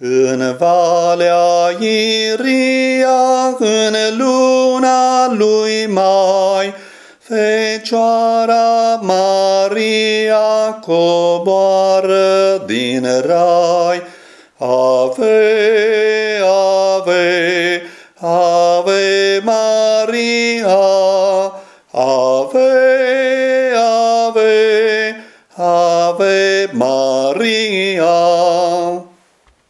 În valea Iria, în luna lui Mai, Fecioara Maria coboară din rai. Ave, ave, ave Maria, ave, ave, ave Maria.